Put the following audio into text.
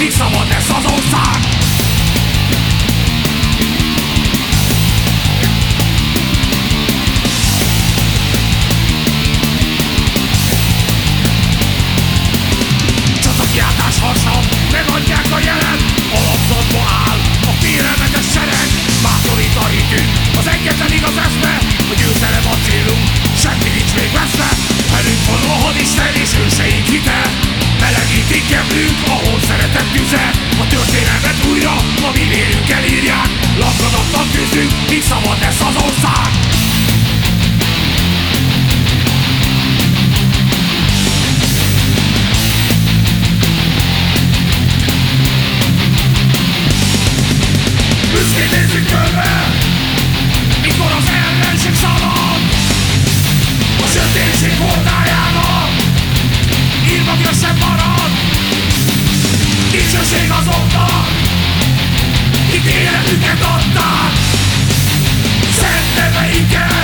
Még szabad lesz az ország? Sötétség hordájának Írmagja sem marad. Dicsőség azoknak Itt életüket adták. Szent neveiket